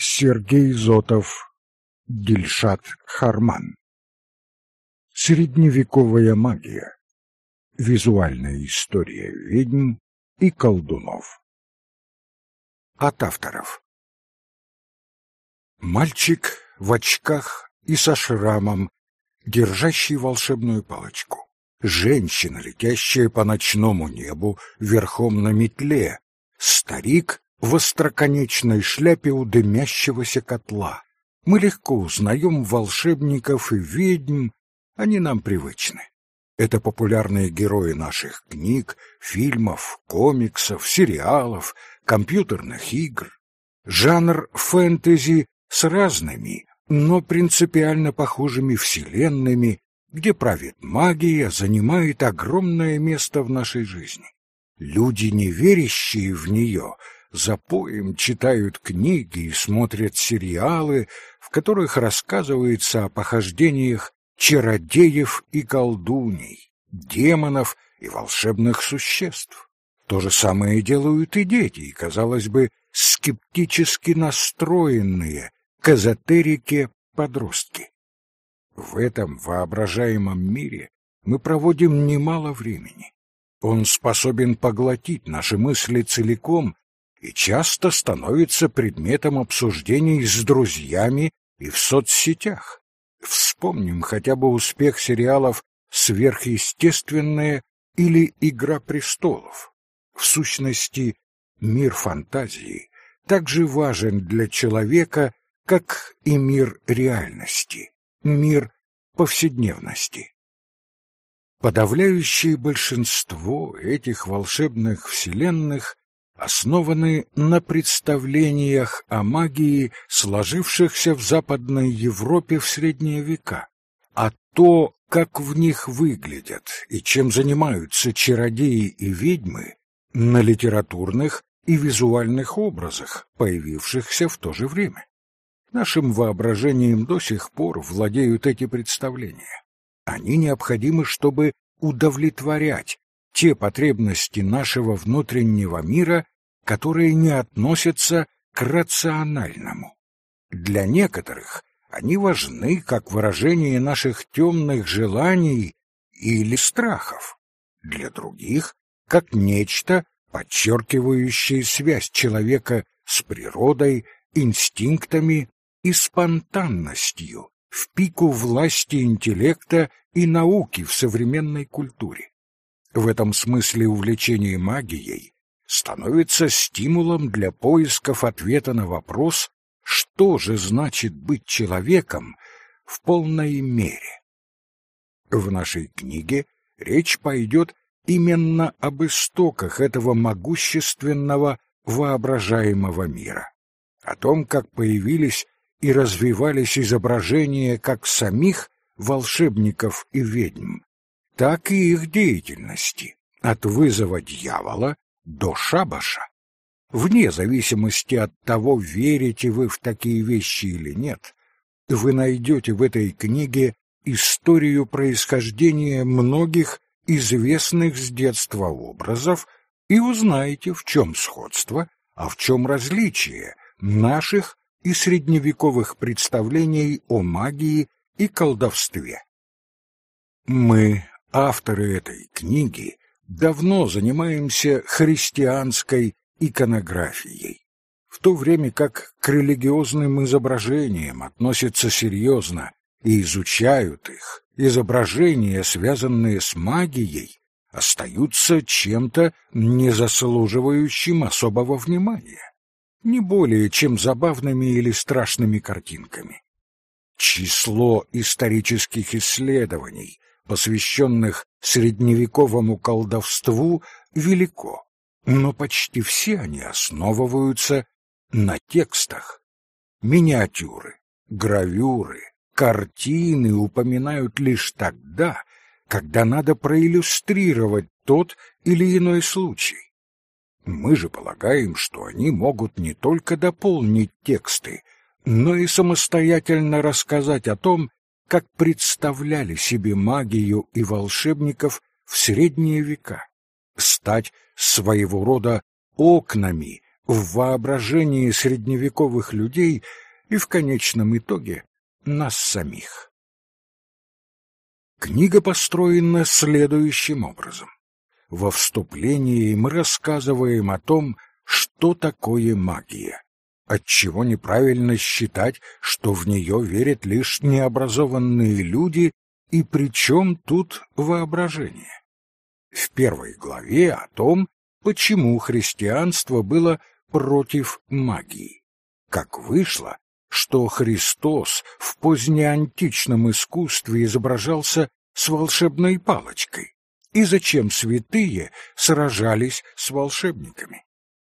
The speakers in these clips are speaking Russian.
Сергей Зотов, Дильшат Харман. Средневековая магия. Визуальная история ведьм и колдунов. От авторов. Мальчик в очках и со шрамом, держащий волшебную палочку. Женщина, летящая по ночному небу верхом на метле. Старик в остроконечной шляпе у дымящегося котла. Мы легко узнаем волшебников и ведьм, они нам привычны. Это популярные герои наших книг, фильмов, комиксов, сериалов, компьютерных игр. Жанр фэнтези с разными, но принципиально похожими вселенными, где правит магия, занимает огромное место в нашей жизни. Люди, не верящие в нее, запоем читают книги и смотрят сериалы, в которых рассказывается о похождениях чародеев и колдуней, демонов и волшебных существ. То же самое делают и дети, и, казалось бы, скептически настроенные к эзотерике подростки. В этом воображаемом мире мы проводим немало времени. Он способен поглотить наши мысли целиком и часто становится предметом обсуждений с друзьями и в соцсетях. Вспомним хотя бы успех сериалов «Сверхъестественное» или «Игра престолов». В сущности, мир фантазии также важен для человека, как и мир реальности, мир повседневности. Подавляющее большинство этих волшебных вселенных основаны на представлениях о магии, сложившихся в Западной Европе в средние века, а то, как в них выглядят и чем занимаются чародеи и ведьмы, на литературных и визуальных образах, появившихся в то же время. Нашим воображением до сих пор владеют эти представления. Они необходимы, чтобы удовлетворять те потребности нашего внутреннего мира, которые не относятся к рациональному. Для некоторых они важны как выражение наших темных желаний или страхов, для других — как нечто, подчеркивающее связь человека с природой, инстинктами и спонтанностью, в пику власти интеллекта и науки в современной культуре. В этом смысле увлечение магией становится стимулом для поисков ответа на вопрос, что же значит быть человеком в полной мере. В нашей книге речь пойдет именно об истоках этого могущественного воображаемого мира, о том, как появились и развивались изображения как самих волшебников и ведьм, так и их деятельности, от вызова дьявола до шабаша. Вне зависимости от того, верите вы в такие вещи или нет, вы найдете в этой книге историю происхождения многих известных с детства образов и узнаете, в чем сходство, а в чем различие наших и средневековых представлений о магии и колдовстве. Мы, авторы этой книги, давно занимаемся христианской иконографией, в то время как к религиозным изображениям относятся серьезно и изучают их, изображения, связанные с магией, остаются чем-то не заслуживающим особого внимания не более чем забавными или страшными картинками. Число исторических исследований, посвященных средневековому колдовству, велико, но почти все они основываются на текстах. Миниатюры, гравюры, картины упоминают лишь тогда, когда надо проиллюстрировать тот или иной случай. Мы же полагаем, что они могут не только дополнить тексты, но и самостоятельно рассказать о том, как представляли себе магию и волшебников в средние века, стать своего рода окнами в воображении средневековых людей и в конечном итоге нас самих. Книга построена следующим образом. Во вступлении мы рассказываем о том, что такое магия, отчего неправильно считать, что в нее верят лишь необразованные люди, и при чем тут воображение. В первой главе о том, почему христианство было против магии. Как вышло, что Христос в позднеантичном искусстве изображался с волшебной палочкой, и зачем святые сражались с волшебниками.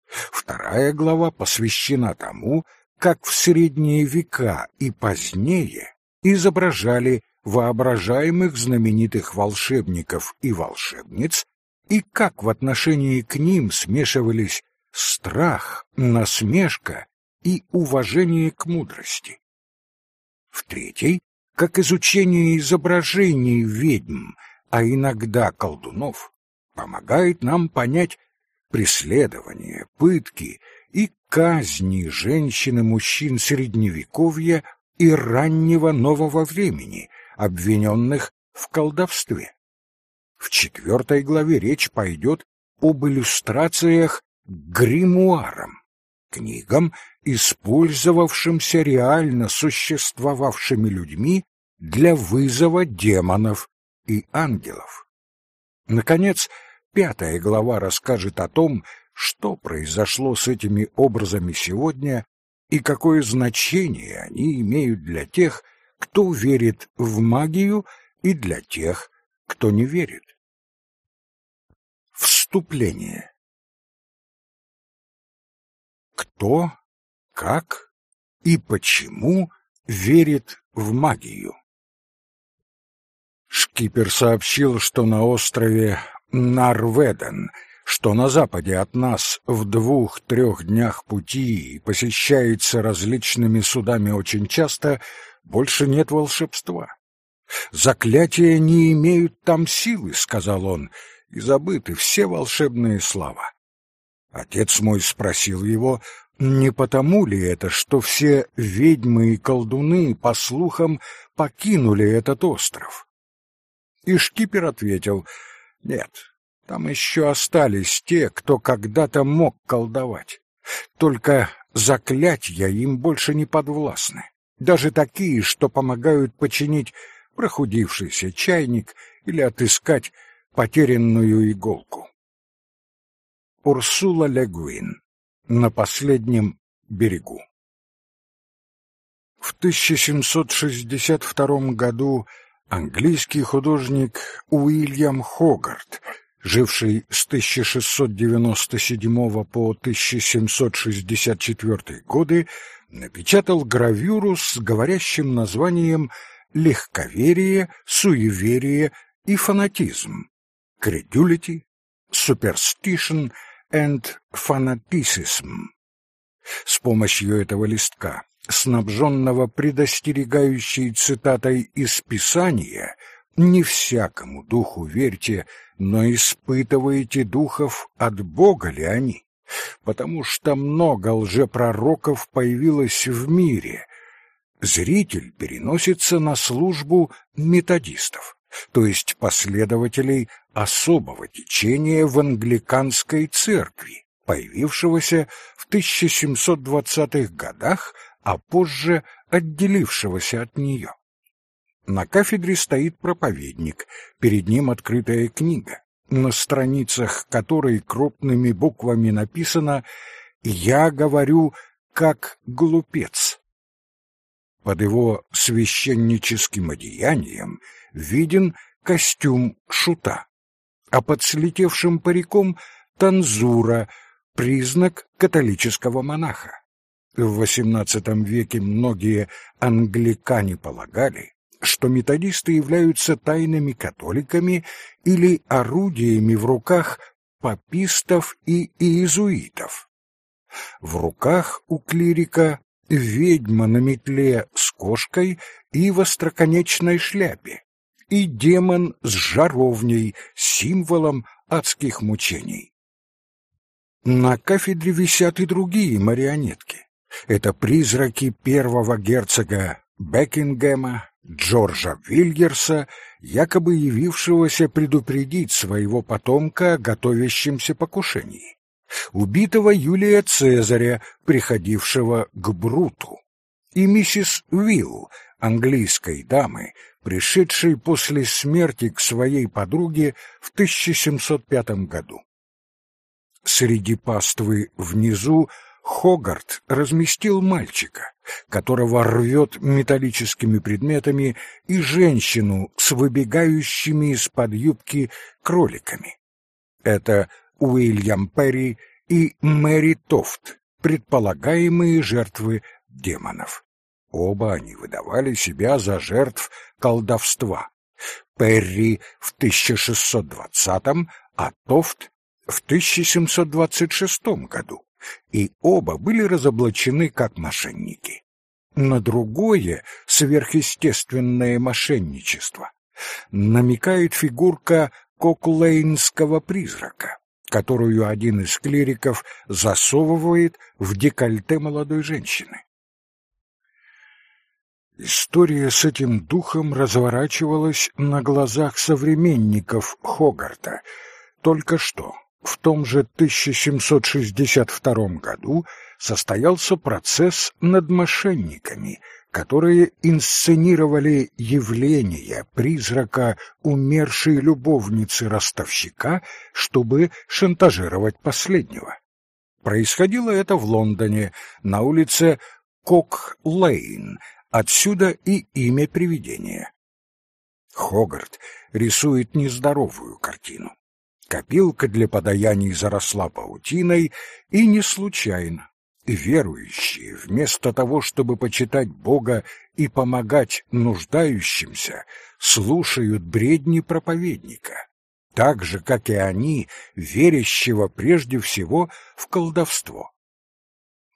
Вторая глава посвящена тому, как в средние века и позднее изображали воображаемых знаменитых волшебников и волшебниц, и как в отношении к ним смешивались страх, насмешка и уважение к мудрости. В третьей, как изучение изображений ведьм, а иногда колдунов, помогает нам понять преследования, пытки и казни женщин и мужчин Средневековья и раннего нового времени, обвиненных в колдовстве. В четвертой главе речь пойдет об иллюстрациях гримуарам, книгам, использовавшимся реально существовавшими людьми для вызова демонов и ангелов. Наконец, пятая глава расскажет о том, что произошло с этими образами сегодня и какое значение они имеют для тех, кто верит в магию, и для тех, кто не верит. Вступление Кто, как и почему верит в магию? Шкипер сообщил, что на острове Нарведен, что на западе от нас в двух-трех днях пути и посещается различными судами очень часто, больше нет волшебства. Заклятия не имеют там силы, сказал он, и забыты все волшебные слова. Отец мой спросил его, не потому ли это, что все ведьмы и колдуны, по слухам, покинули этот остров? И шкипер ответил, нет, там еще остались те, кто когда-то мог колдовать. Только заклятья им больше не подвластны даже такие, что помогают починить прохудившийся чайник или отыскать потерянную иголку. Урсула Легуин на последнем берегу. В 1762 году английский художник Уильям Хогарт, живший с 1697 по 1764 годы, напечатал гравюру с говорящим названием «Легковерие, суеверие и фанатизм» «Credulity, Superstition and Fanaticism». С помощью этого листка, снабженного предостерегающей цитатой из Писания, «Не всякому духу верьте, но испытывайте духов, от Бога ли они?» потому что много лжепророков появилось в мире. Зритель переносится на службу методистов, то есть последователей особого течения в англиканской церкви, появившегося в 1720-х годах, а позже отделившегося от нее. На кафедре стоит проповедник, перед ним открытая книга на страницах которой крупными буквами написано «Я говорю как глупец». Под его священническим одеянием виден костюм шута, а под слетевшим париком — танзура, признак католического монаха. В XVIII веке многие англикане полагали, что методисты являются тайными католиками или орудиями в руках папистов и иезуитов. В руках у клирика ведьма на метле с кошкой и в остроконечной шляпе, и демон с жаровней, символом адских мучений. На кафедре висят и другие марионетки. Это призраки первого герцога Бекингема, Джорджа Вильгерса, якобы явившегося предупредить своего потомка о готовящемся покушении. Убитого Юлия Цезаря, приходившего к Бруту. И миссис Уилл, английской дамы, пришедшей после смерти к своей подруге в 1705 году. Среди паствы внизу Хогарт разместил мальчика, которого рвет металлическими предметами, и женщину с выбегающими из-под юбки кроликами. Это Уильям Перри и Мэри Тофт, предполагаемые жертвы демонов. Оба они выдавали себя за жертв колдовства. Перри в 1620, а Тофт в 1726 году, и оба были разоблачены как мошенники. На другое сверхъестественное мошенничество намекает фигурка коклейнского призрака, которую один из клириков засовывает в декольте молодой женщины. История с этим духом разворачивалась на глазах современников Хогарта. Только что, в том же 1762 году, состоялся процесс над мошенниками, которые инсценировали явление призрака умершей любовницы ростовщика, чтобы шантажировать последнего. Происходило это в Лондоне, на улице Кок-Лейн, Отсюда и имя привидения. Хогарт рисует нездоровую картину. Копилка для подаяний заросла паутиной, и не случайно. Верующие, вместо того, чтобы почитать Бога и помогать нуждающимся, слушают бредни проповедника, так же, как и они, верящего прежде всего в колдовство.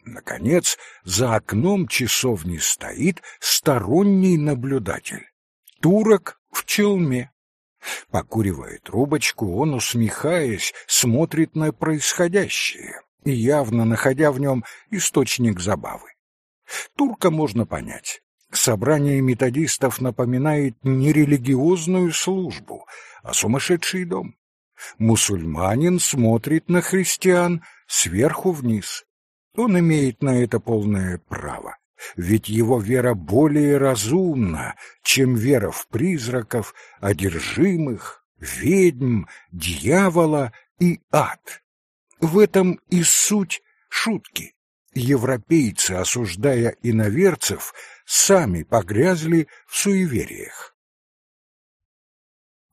Наконец, за окном часовни стоит сторонний наблюдатель. Турок в челме. Покуривая трубочку, он, усмехаясь, смотрит на происходящее, явно находя в нем источник забавы. Турка можно понять. Собрание методистов напоминает не религиозную службу, а сумасшедший дом. Мусульманин смотрит на христиан сверху вниз. Он имеет на это полное право, ведь его вера более разумна, чем вера в призраков, одержимых, ведьм, дьявола и ад. В этом и суть шутки. Европейцы, осуждая иноверцев, сами погрязли в суевериях.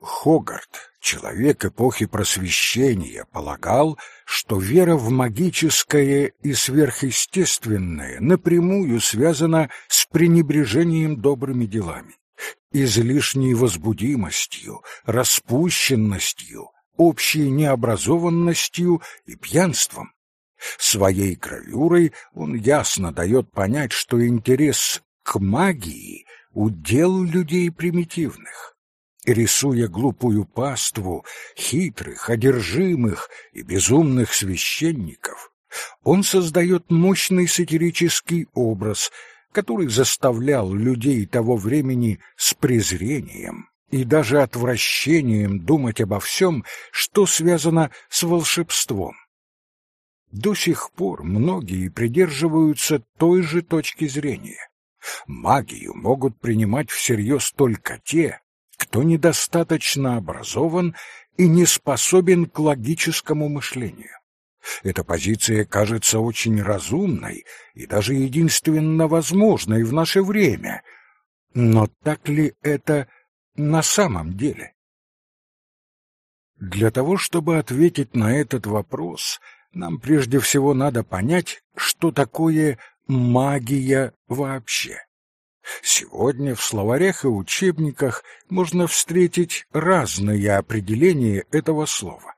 Хогарт, человек эпохи просвещения, полагал, что вера в магическое и сверхъестественное напрямую связана с пренебрежением добрыми делами, излишней возбудимостью, распущенностью, общей необразованностью и пьянством. Своей гравюрой он ясно дает понять, что интерес к магии — удел людей примитивных рисуя глупую паству хитрых, одержимых и безумных священников, он создает мощный сатирический образ, который заставлял людей того времени с презрением и даже отвращением думать обо всем, что связано с волшебством. До сих пор многие придерживаются той же точки зрения. Магию могут принимать всерьез только те, кто недостаточно образован и не способен к логическому мышлению. Эта позиция кажется очень разумной и даже единственно возможной в наше время. Но так ли это на самом деле? Для того, чтобы ответить на этот вопрос, нам прежде всего надо понять, что такое магия вообще. Сегодня в словарях и учебниках можно встретить разные определения этого слова.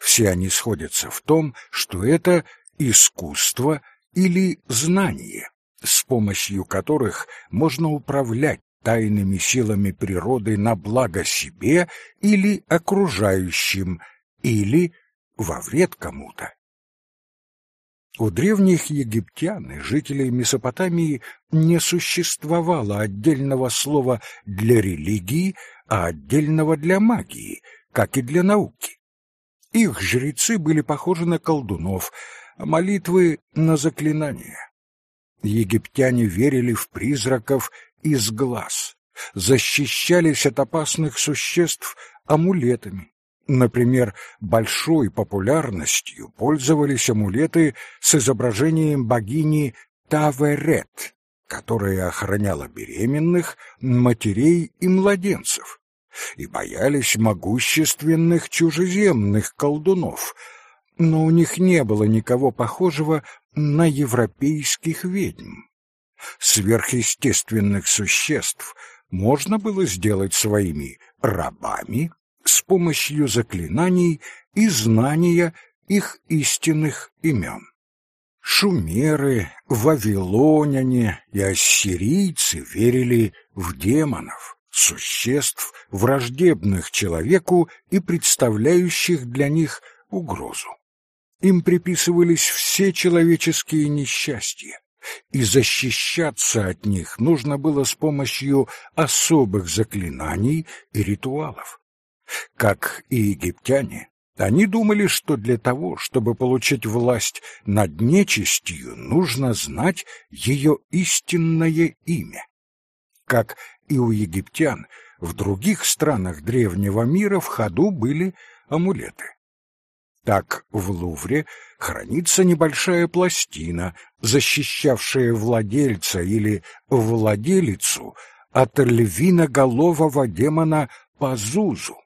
Все они сходятся в том, что это искусство или знание, с помощью которых можно управлять тайными силами природы на благо себе или окружающим, или во вред кому-то. У древних египтян и жителей Месопотамии не существовало отдельного слова для религии, а отдельного для магии, как и для науки. Их жрецы были похожи на колдунов, а молитвы — на заклинания. Египтяне верили в призраков из глаз, защищались от опасных существ амулетами. Например, большой популярностью пользовались амулеты с изображением богини Таверет, которая охраняла беременных, матерей и младенцев, и боялись могущественных чужеземных колдунов, но у них не было никого похожего на европейских ведьм. Сверхъестественных существ можно было сделать своими рабами с помощью заклинаний и знания их истинных имен. Шумеры, вавилоняне и ассирийцы верили в демонов, существ, враждебных человеку и представляющих для них угрозу. Им приписывались все человеческие несчастья, и защищаться от них нужно было с помощью особых заклинаний и ритуалов. Как и египтяне, они думали, что для того, чтобы получить власть над нечистью, нужно знать ее истинное имя. Как и у египтян, в других странах древнего мира в ходу были амулеты. Так в Лувре хранится небольшая пластина, защищавшая владельца или владелицу от львиноголового демона Пазузу.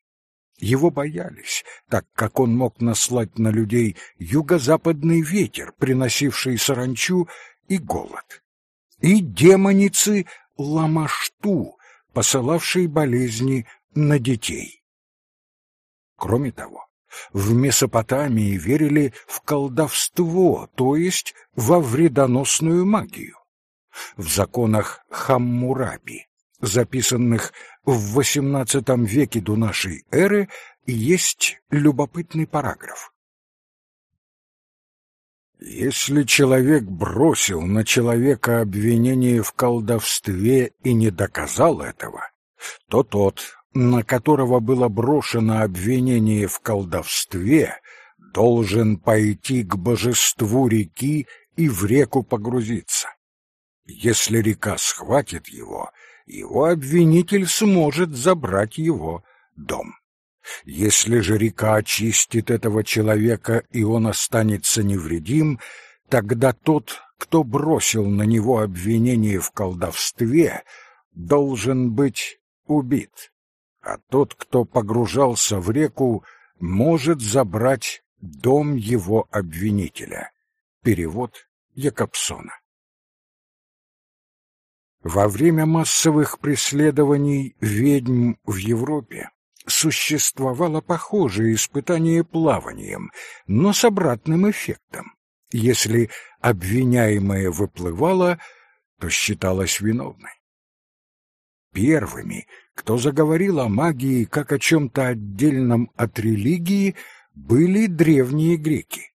Его боялись, так как он мог наслать на людей юго-западный ветер, приносивший саранчу и голод. И демоницы Ламашту, посылавшей болезни на детей. Кроме того, в Месопотамии верили в колдовство, то есть во вредоносную магию. В законах Хаммурапи записанных в XVIII веке до нашей эры, есть любопытный параграф. Если человек бросил на человека обвинение в колдовстве и не доказал этого, то тот, на которого было брошено обвинение в колдовстве, должен пойти к божеству реки и в реку погрузиться. Если река схватит его, его обвинитель сможет забрать его дом. Если же река очистит этого человека, и он останется невредим, тогда тот, кто бросил на него обвинение в колдовстве, должен быть убит, а тот, кто погружался в реку, может забрать дом его обвинителя. Перевод Якобсона. Во время массовых преследований ведьм в Европе существовало похожее испытание плаванием, но с обратным эффектом. Если обвиняемая выплывала, то считалась виновной. Первыми, кто заговорил о магии как о чем-то отдельном от религии, были древние греки.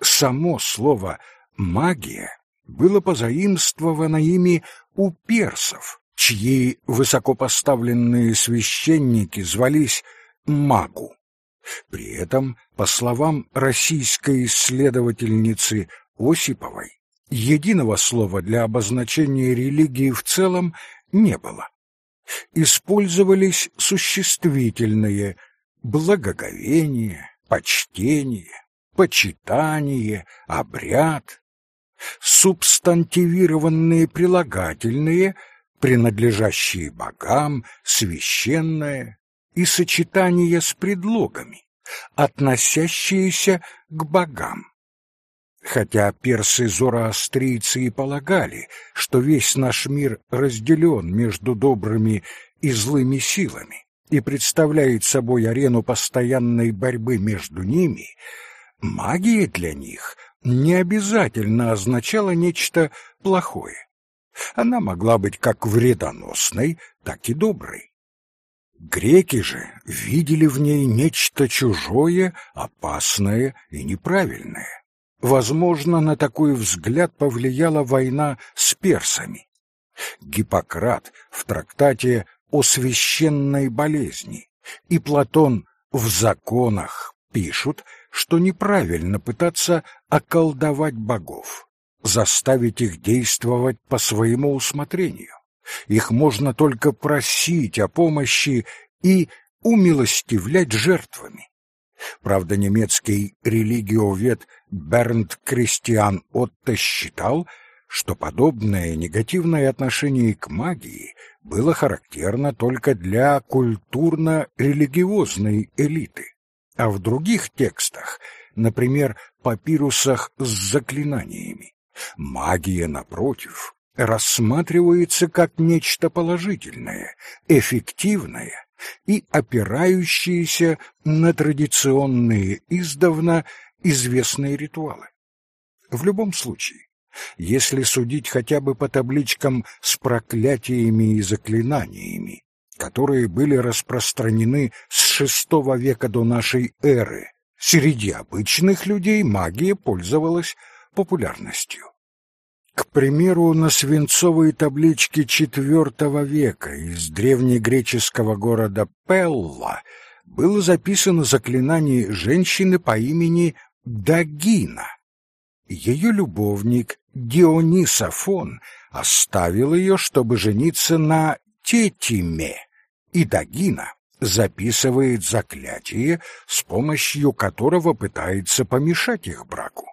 Само слово «магия» было позаимствовано ими у персов, чьи высокопоставленные священники звались Магу. При этом, по словам российской исследовательницы Осиповой, единого слова для обозначения религии в целом не было. Использовались существительные благоговение, почтение, почитание, обряд, субстантивированные прилагательные, принадлежащие богам, священное, и сочетание с предлогами, относящиеся к богам. Хотя персы-зороастрийцы и полагали, что весь наш мир разделен между добрыми и злыми силами и представляет собой арену постоянной борьбы между ними, магия для них не обязательно означала нечто плохое. Она могла быть как вредоносной, так и доброй. Греки же видели в ней нечто чужое, опасное и неправильное. Возможно, на такой взгляд повлияла война с персами. Гиппократ в трактате о священной болезни и Платон в законах пишут, что неправильно пытаться околдовать богов, заставить их действовать по своему усмотрению. Их можно только просить о помощи и умилостивлять жертвами. Правда, немецкий религиовед Бернт Кристиан Отто считал, что подобное негативное отношение к магии было характерно только для культурно-религиозной элиты, а в других текстах, например, папирусах с заклинаниями, магия, напротив, рассматривается как нечто положительное, эффективное и опирающееся на традиционные издавна известные ритуалы. В любом случае, если судить хотя бы по табличкам с проклятиями и заклинаниями, которые были распространены с VI века до нашей эры, среди обычных людей магия пользовалась популярностью. К примеру, на свинцовой табличке IV века из древнегреческого города Пелла было записано заклинание женщины по имени Дагина. Ее любовник Дионис Афон оставил ее, чтобы жениться на Тетиме, и Дагина записывает заклятие, с помощью которого пытается помешать их браку.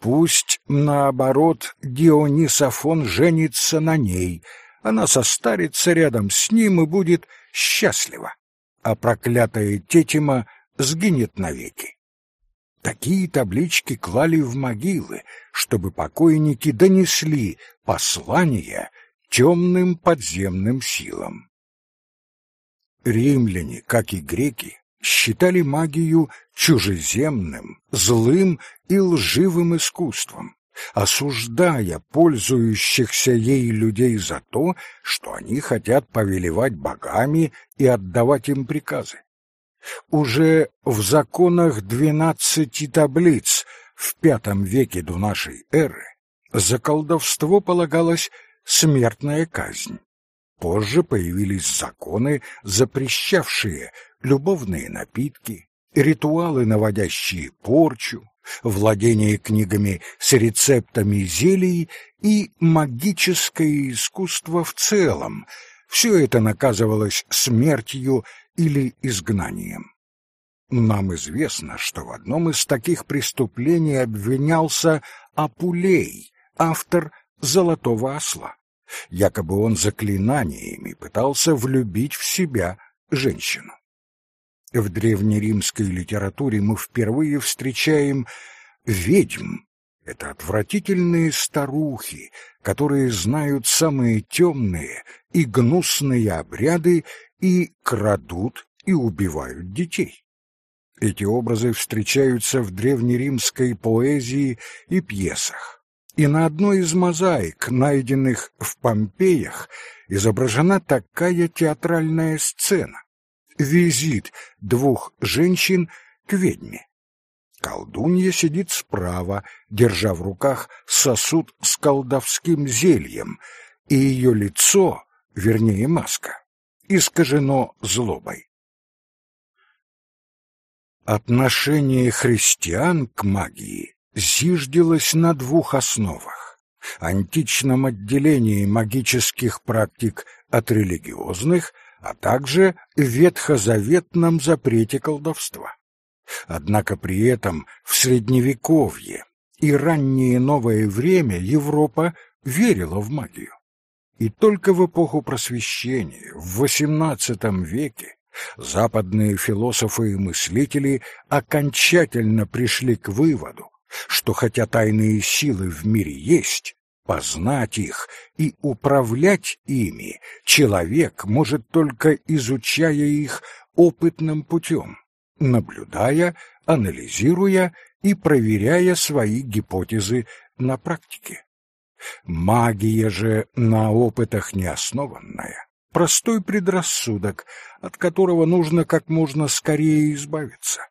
Пусть, наоборот, Дионисофон женится на ней, она состарится рядом с ним и будет счастлива, а проклятая Тетима сгинет навеки. Такие таблички клали в могилы, чтобы покойники донесли послание темным подземным силам. Римляне, как и греки, считали магию чужеземным, злым и лживым искусством, осуждая пользующихся ей людей за то, что они хотят повелевать богами и отдавать им приказы. Уже в законах двенадцати таблиц в пятом веке до нашей эры за колдовство полагалась смертная казнь. Позже появились законы, запрещавшие любовные напитки, ритуалы, наводящие порчу, владение книгами с рецептами зелий и магическое искусство в целом. Все это наказывалось смертью или изгнанием. Нам известно, что в одном из таких преступлений обвинялся Апулей, автор «Золотого осла». Якобы он заклинаниями пытался влюбить в себя женщину. В древнеримской литературе мы впервые встречаем ведьм. Это отвратительные старухи, которые знают самые темные и гнусные обряды и крадут и убивают детей. Эти образы встречаются в древнеримской поэзии и пьесах. И на одной из мозаик, найденных в Помпеях, изображена такая театральная сцена визит двух женщин к ведьме. Колдунья сидит справа, держа в руках сосуд с колдовским зельем, и ее лицо, вернее маска, искажено злобой. Отношение христиан к магии зиждилось на двух основах — античном отделении магических практик от религиозных — а также ветхозаветном запрете колдовства. Однако при этом в Средневековье и раннее новое время Европа верила в магию. И только в эпоху Просвещения, в XVIII веке, западные философы и мыслители окончательно пришли к выводу, что хотя тайные силы в мире есть, Познать их и управлять ими человек может только изучая их опытным путем, наблюдая, анализируя и проверяя свои гипотезы на практике. Магия же на опытах не основанная, простой предрассудок, от которого нужно как можно скорее избавиться.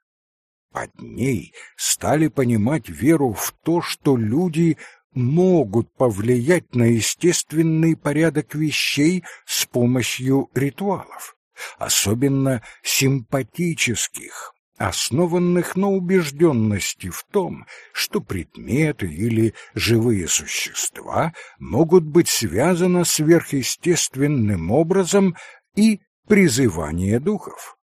Под ней стали понимать веру в то, что люди могут повлиять на естественный порядок вещей с помощью ритуалов, особенно симпатических, основанных на убежденности в том, что предметы или живые существа могут быть связаны сверхъестественным образом и призывание духов.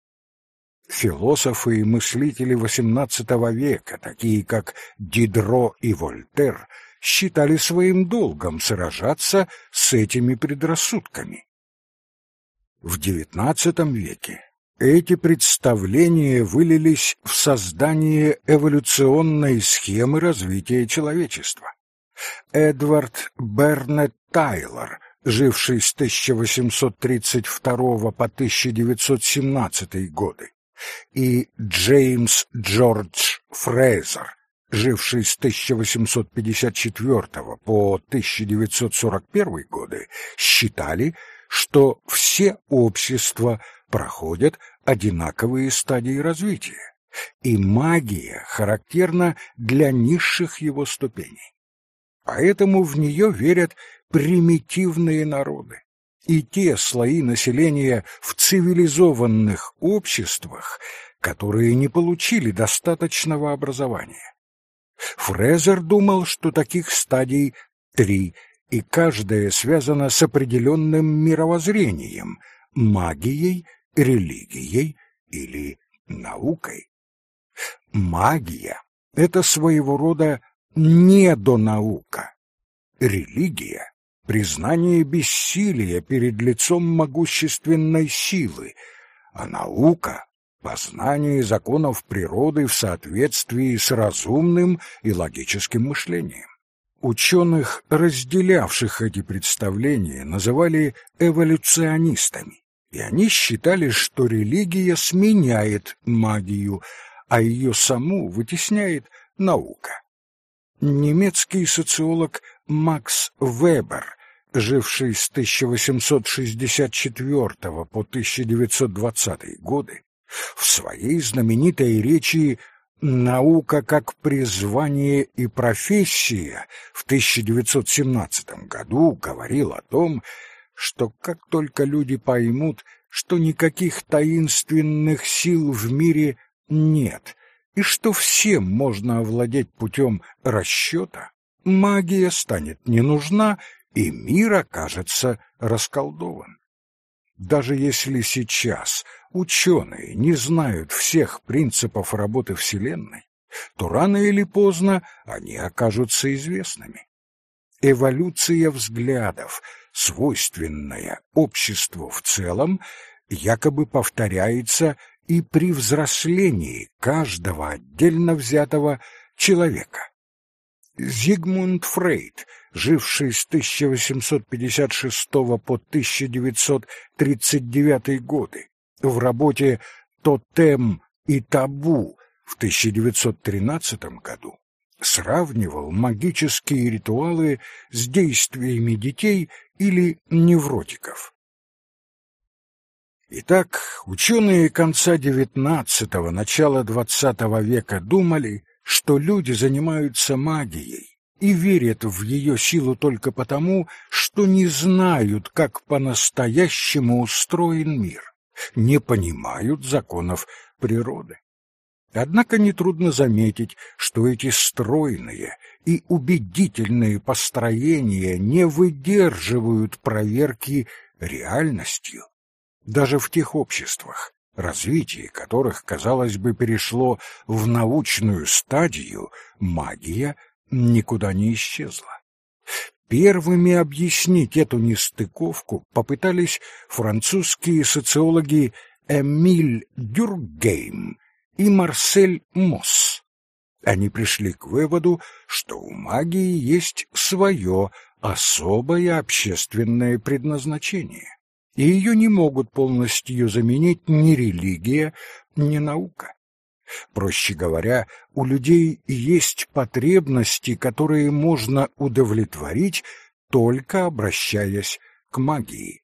Философы и мыслители XVIII века, такие как Дидро и Вольтер, считали своим долгом сражаться с этими предрассудками. В XIX веке эти представления вылились в создание эволюционной схемы развития человечества. Эдвард Бернет Тайлор, живший с 1832 по 1917 годы, и Джеймс Джордж Фрейзер, живший с 1854 по 1941 годы, считали, что все общества проходят одинаковые стадии развития, и магия характерна для низших его ступеней. Поэтому в нее верят примитивные народы, и те слои населения в цивилизованных обществах, которые не получили достаточного образования. Фрезер думал, что таких стадий три, и каждая связана с определенным мировоззрением, магией, религией или наукой. Магия — это своего рода недонаука. Религия — признание бессилия перед лицом могущественной силы, а наука познание законов природы в соответствии с разумным и логическим мышлением. Ученых, разделявших эти представления, называли эволюционистами, и они считали, что религия сменяет магию, а ее саму вытесняет наука. Немецкий социолог Макс Вебер, живший с 1864 по 1920 годы, в своей знаменитой речи «Наука как призвание и профессия» в 1917 году говорил о том, что как только люди поймут, что никаких таинственных сил в мире нет, и что всем можно овладеть путем расчета, магия станет не нужна, и мир окажется расколдован. Даже если сейчас ученые не знают всех принципов работы Вселенной, то рано или поздно они окажутся известными. Эволюция взглядов, свойственная обществу в целом, якобы повторяется и при взрослении каждого отдельно взятого человека. Зигмунд Фрейд, живший с 1856 по 1939 годы, в работе «Тотем и табу» в 1913 году сравнивал магические ритуалы с действиями детей или невротиков. Итак, ученые конца XIX – начала XX века думали, что люди занимаются магией и верят в ее силу только потому, что не знают, как по-настоящему устроен мир, не понимают законов природы. Однако нетрудно заметить, что эти стройные и убедительные построения не выдерживают проверки реальностью. Даже в тех обществах, развитие которых, казалось бы, перешло в научную стадию, магия никуда не исчезла. Первыми объяснить эту нестыковку попытались французские социологи Эмиль Дюргейм и Марсель Мосс. Они пришли к выводу, что у магии есть свое особое общественное предназначение и ее не могут полностью заменить ни религия, ни наука. Проще говоря, у людей есть потребности, которые можно удовлетворить, только обращаясь к магии.